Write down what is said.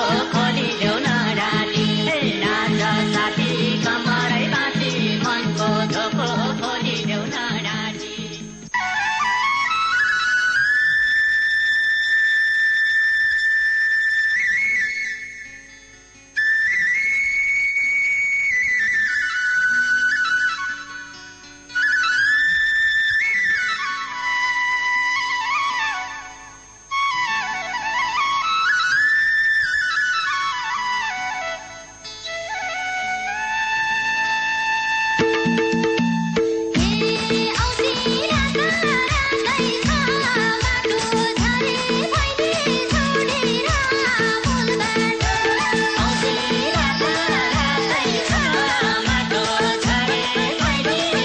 Krishna